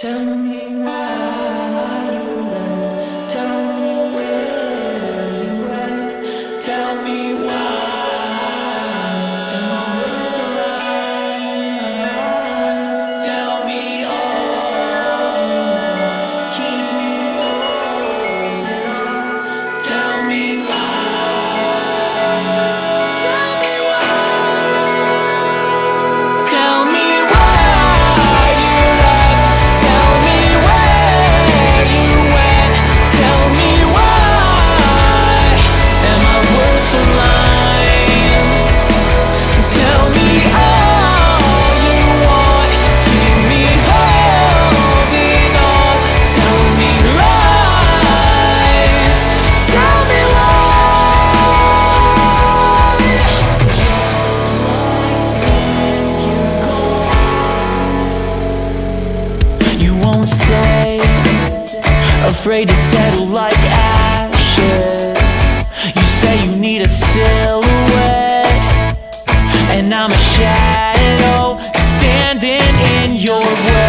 Tell me why won't stay. Afraid to settle like ashes. You say you need a silhouette, and I'm a shadow standing in your way.